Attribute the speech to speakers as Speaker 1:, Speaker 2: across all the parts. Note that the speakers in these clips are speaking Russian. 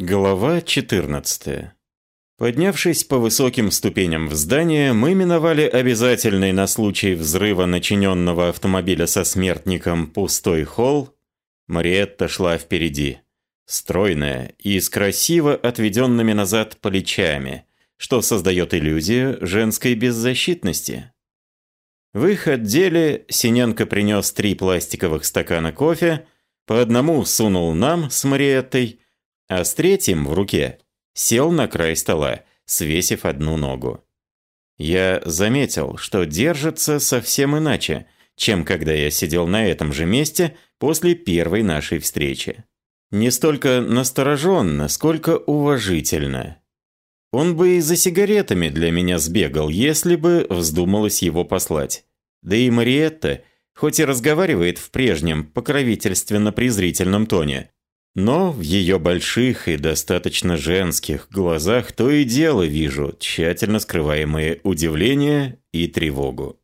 Speaker 1: Глава 14. Поднявшись по высоким ступеням в здание, мы миновали обязательный на случай взрыва начиненного автомобиля со смертником пустой холл. Мариетта шла впереди, стройная и с красиво отведенными назад плечами, что создает иллюзию женской беззащитности. В их отделе Синенко принес три пластиковых стакана кофе, по одному сунул нам с Мариеттой, а с третьим в руке сел на край стола, свесив одну ногу. Я заметил, что держится совсем иначе, чем когда я сидел на этом же месте после первой нашей встречи. Не столько настороженно, сколько уважительно. Он бы и за сигаретами для меня сбегал, если бы вздумалось его послать. Да и Мариетта, хоть и разговаривает в прежнем покровительственно-презрительном тоне, но в ее больших и достаточно женских глазах то и дело вижу тщательно скрываемое удивление и тревогу.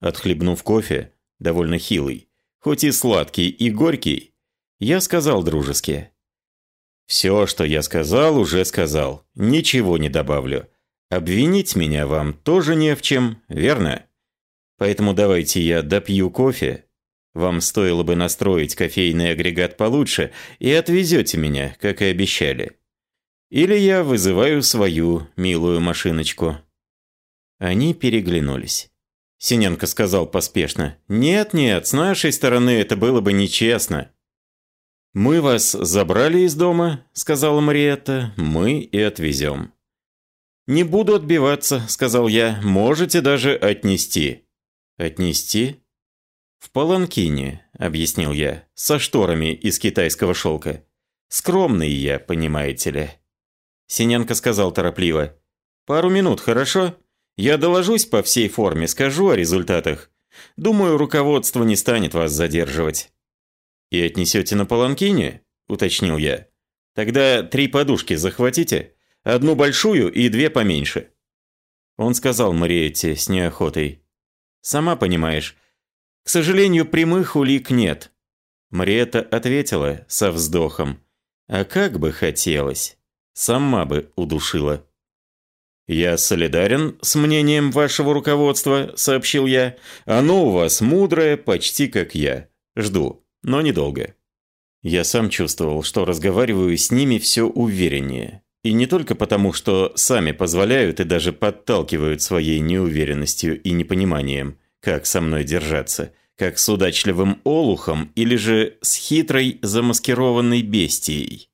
Speaker 1: Отхлебнув кофе, довольно хилый, хоть и сладкий и горький, я сказал дружески. «Все, что я сказал, уже сказал. Ничего не добавлю. Обвинить меня вам тоже не в чем, верно? Поэтому давайте я допью кофе, вам стоило бы настроить кофейный агрегат получше и отвезете меня, как и обещали. Или я вызываю свою милую машиночку». Они переглянулись. Синенко сказал поспешно. «Нет-нет, с нашей стороны это было бы нечестно». «Мы вас забрали из дома», — сказала Мариетта. «Мы и отвезем». «Не буду отбиваться», — сказал я. «Можете даже отнести». «Отнести?» «В паланкине», — объяснил я, — «со шторами из китайского шелка. Скромный я, понимаете ли». Синенко сказал торопливо. «Пару минут, хорошо? Я доложусь по всей форме, скажу о результатах. Думаю, руководство не станет вас задерживать». «И отнесете на паланкине?» – уточнил я. «Тогда три подушки захватите. Одну большую и две поменьше». Он сказал Мариетте с неохотой. «Сама понимаешь, к сожалению, прямых улик нет. Мрета ответила со вздохом. А как бы хотелось. Сама бы удушила. «Я солидарен с мнением вашего руководства», — сообщил я. «Оно у вас мудрое, почти как я. Жду, но недолго». Я сам чувствовал, что разговариваю с ними все увереннее. И не только потому, что сами позволяют и даже подталкивают своей неуверенностью и непониманием, как со мной держаться, как с удачливым олухом или же с хитрой замаскированной бестией.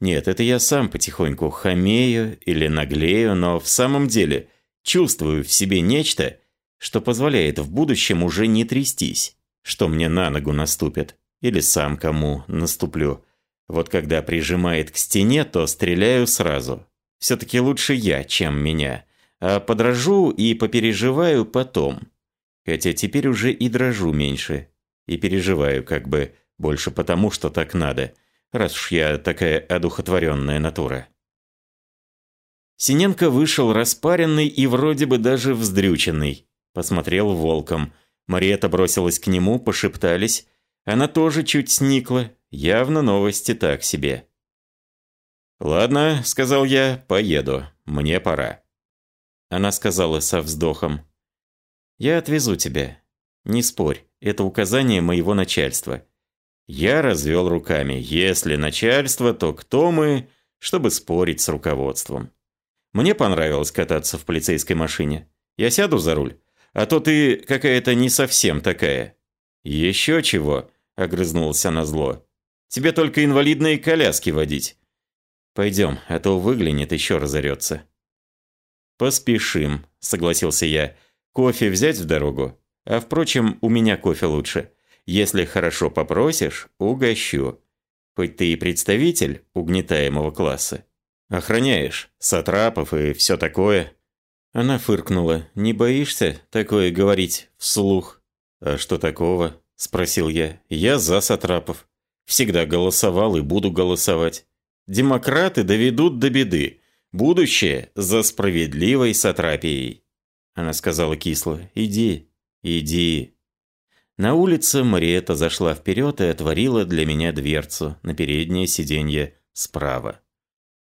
Speaker 1: Нет, это я сам потихоньку хамею или наглею, но в самом деле чувствую в себе нечто, что позволяет в будущем уже не трястись, что мне на ногу наступит, или сам кому наступлю. Вот когда прижимает к стене, то стреляю сразу. Все-таки лучше я, чем меня. А подражу и попереживаю потом хотя теперь уже и дрожу меньше, и переживаю как бы больше потому, что так надо, раз уж я такая одухотворенная натура. Синенко вышел распаренный и вроде бы даже вздрюченный. Посмотрел волком. Мариэта бросилась к нему, пошептались. Она тоже чуть сникла. Явно новости так себе. «Ладно», — сказал я, — «поеду. Мне пора». Она сказала со вздохом. Я отвезу тебя. Не спорь, это указание моего начальства. Я развел руками. Если начальство, то кто мы, чтобы спорить с руководством? Мне понравилось кататься в полицейской машине. Я сяду за руль. А то ты какая-то не совсем такая. Еще чего, огрызнулся на зло. Тебе только инвалидные коляски водить. Пойдем, а то выглянет еще разорется. Поспешим, согласился я. Кофе взять в дорогу? А впрочем, у меня кофе лучше. Если хорошо попросишь, угощу. Хоть ты и представитель угнетаемого класса. Охраняешь, сатрапов и все такое. Она фыркнула. «Не боишься такое говорить вслух?» «А что такого?» – спросил я. «Я за сатрапов. Всегда голосовал и буду голосовать. Демократы доведут до беды. Будущее за справедливой сатрапией». Она сказала кисло. «Иди, иди». На улице Мариэта зашла вперед и отворила для меня дверцу на переднее сиденье справа.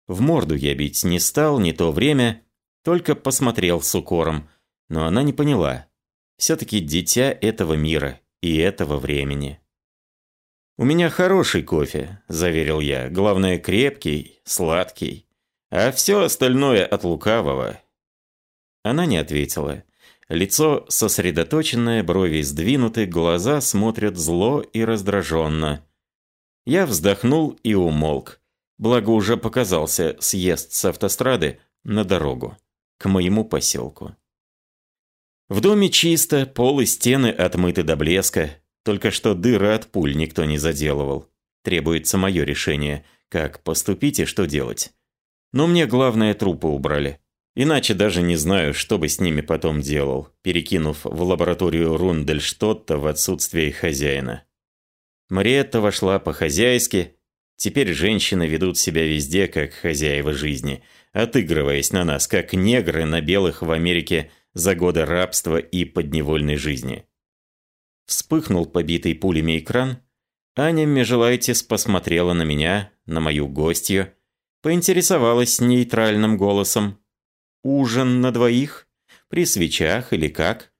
Speaker 1: В морду я бить не стал, не то время, только посмотрел с укором, но она не поняла. Все-таки дитя этого мира и этого времени. «У меня хороший кофе», – заверил я. «Главное, крепкий, сладкий. А все остальное от лукавого». Она не ответила. Лицо сосредоточенное, брови сдвинуты, глаза смотрят зло и раздраженно. Я вздохнул и умолк. Благо уже показался съезд с автострады на дорогу, к моему поселку. В доме чисто, пол и стены отмыты до блеска, только что дыры от пуль никто не заделывал. Требуется мое решение, как поступить и что делать. Но мне главное трупы убрали. Иначе даже не знаю, что бы с ними потом делал, перекинув в лабораторию Рундельштотта в отсутствие хозяина. Мариетта вошла по-хозяйски. Теперь женщины ведут себя везде, как хозяева жизни, отыгрываясь на нас, как негры на белых в Америке за годы рабства и подневольной жизни. Вспыхнул побитый пулями экран. Аня Межелайтис посмотрела на меня, на мою гостью, поинтересовалась нейтральным голосом. «Ужин на двоих? При свечах или как?»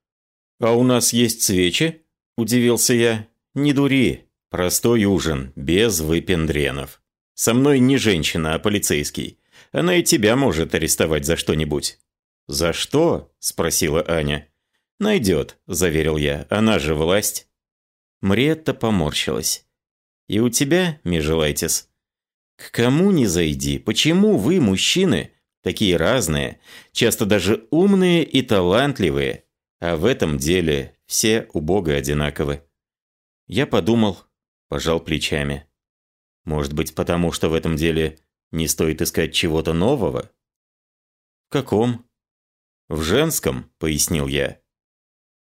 Speaker 1: «А у нас есть свечи?» – удивился я. «Не дури. Простой ужин, без выпендренов. Со мной не женщина, а полицейский. Она и тебя может арестовать за что-нибудь». «За что?» – спросила Аня. «Найдет», – заверил я, – «она же власть». Мриетта поморщилась. «И у тебя, Межелайтис?» «К кому не зайди? Почему вы, мужчины, такие разные, часто даже умные и талантливые, а в этом деле все убого одинаковы?» Я подумал, пожал плечами. «Может быть, потому что в этом деле не стоит искать чего-то нового?» «В каком?» «В женском», — пояснил я.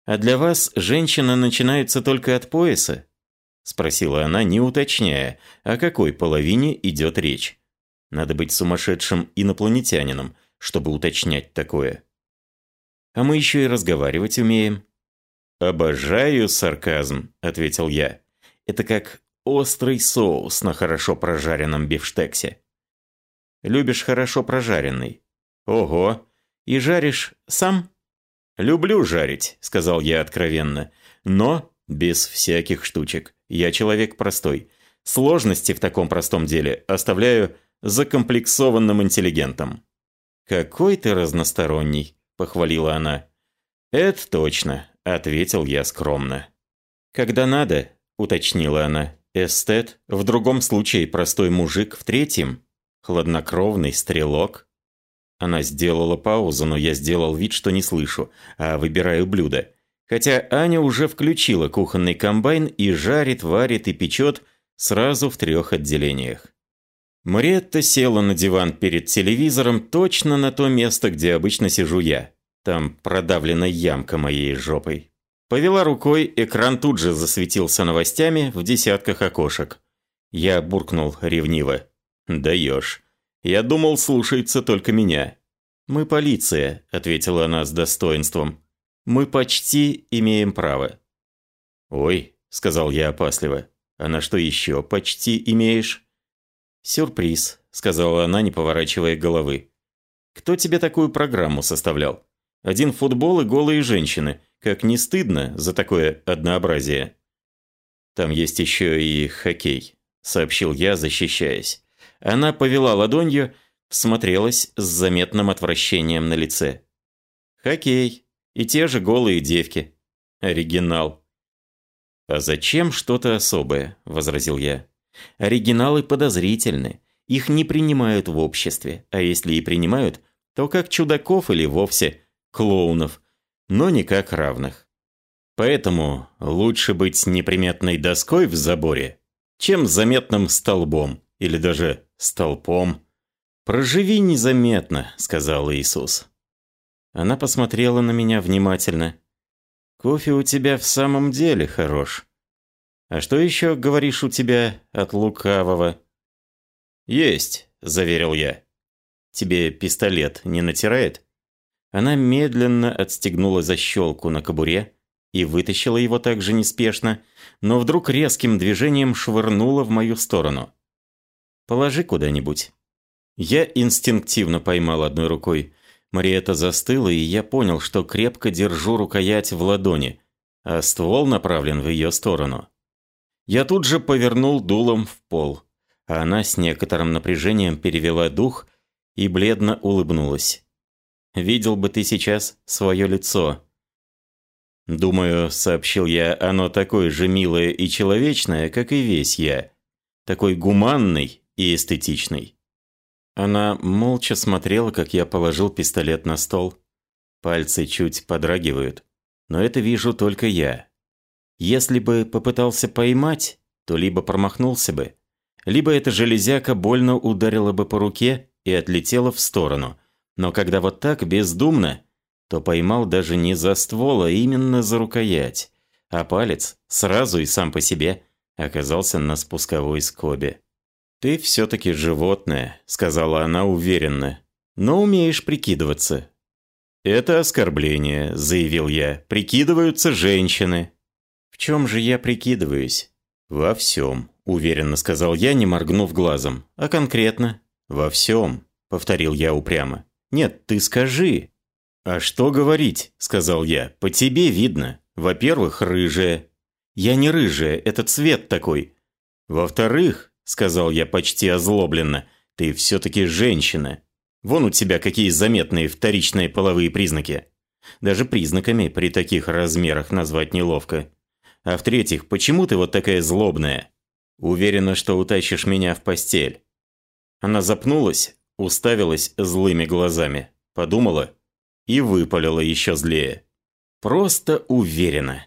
Speaker 1: «А для вас женщина начинается только от пояса?» Спросила она, не уточняя, о какой половине идет речь. Надо быть сумасшедшим инопланетянином, чтобы уточнять такое. «А мы еще и разговаривать умеем». «Обожаю сарказм», — ответил я. «Это как острый соус на хорошо прожаренном бифштексе». «Любишь хорошо прожаренный?» «Ого! И жаришь сам?» «Люблю жарить», — сказал я откровенно. «Но без всяких штучек. Я человек простой. Сложности в таком простом деле оставляю закомплексованным интеллигентом». «Какой ты разносторонний», — похвалила она. «Это точно», — ответил я скромно. «Когда надо», — уточнила она, — «эстет, в другом случае простой мужик, в третьем — хладнокровный стрелок». Она сделала паузу, но я сделал вид, что не слышу, а выбираю блюдо. Хотя Аня уже включила кухонный комбайн и жарит, варит и печет сразу в трех отделениях. Мариетта села на диван перед телевизором точно на то место, где обычно сижу я. Там продавлена ямка моей жопой. Повела рукой, экран тут же засветился новостями в десятках окошек. Я буркнул ревниво. «Даешь». Я думал, слушается только меня. «Мы полиция», — ответила она с достоинством. «Мы почти имеем право». «Ой», — сказал я опасливо, — «а на что еще почти имеешь?» «Сюрприз», — сказала она, не поворачивая головы. «Кто тебе такую программу составлял? Один футбол и голые женщины. Как не стыдно за такое однообразие?» «Там есть еще и хоккей», — сообщил я, защищаясь. Она повела ладонью, смотрелась с заметным отвращением на лице. «Хоккей. И те же голые девки. Оригинал». «А зачем что-то особое?» – возразил я. «Оригиналы подозрительны. Их не принимают в обществе, а если и принимают, то как чудаков или вовсе клоунов, но не как равных. Поэтому лучше быть неприметной доской в заборе, чем заметным столбом или даже столпом. «Проживи незаметно», — сказал Иисус. Она посмотрела на меня внимательно. «Кофе у тебя в самом деле хорош. А что еще, говоришь, у тебя от лукавого?» «Есть», — заверил я. «Тебе пистолет не натирает?» Она медленно отстегнула защелку на кобуре и вытащила его так же неспешно, но вдруг резким движением швырнула в мою сторону. Положи куда-нибудь». Я инстинктивно поймал одной рукой. Мариэта застыла, и я понял, что крепко держу рукоять в ладони, а ствол направлен в ее сторону. Я тут же повернул дулом в пол, а она с некоторым напряжением перевела дух и бледно улыбнулась. «Видел бы ты сейчас свое лицо». «Думаю», — сообщил я, — «оно такое же милое и человечное, как и весь я. Такой гуманный и эстетичный». Она молча смотрела, как я положил пистолет на стол. Пальцы чуть подрагивают. Но это вижу только я. Если бы попытался поймать, то либо промахнулся бы, либо эта железяка больно ударила бы по руке и отлетела в сторону. Но когда вот так, бездумно, то поймал даже не за ствол, а именно за рукоять. А палец сразу и сам по себе оказался на спусковой скобе. «Ты все-таки животное», — сказала она уверенно. «Но умеешь прикидываться». «Это оскорбление», — заявил я. «Прикидываются женщины». «В чем же я прикидываюсь?» «Во всем», — уверенно сказал я, не моргнув глазом. «А конкретно?» «Во всем», — повторил я упрямо. «Нет, ты скажи». «А что говорить?» — сказал я. «По тебе видно. Во-первых, рыжая». «Я не рыжая, это цвет такой». «Во-вторых», — сказал я почти озлобленно, — «ты все-таки женщина. Вон у тебя какие заметные вторичные половые признаки. Даже признаками при таких размерах назвать неловко. А в-третьих, почему ты вот такая злобная? Уверена, что утащишь меня в постель». Она запнулась, уставилась злыми глазами, подумала и выпалила еще злее. «Просто уверена».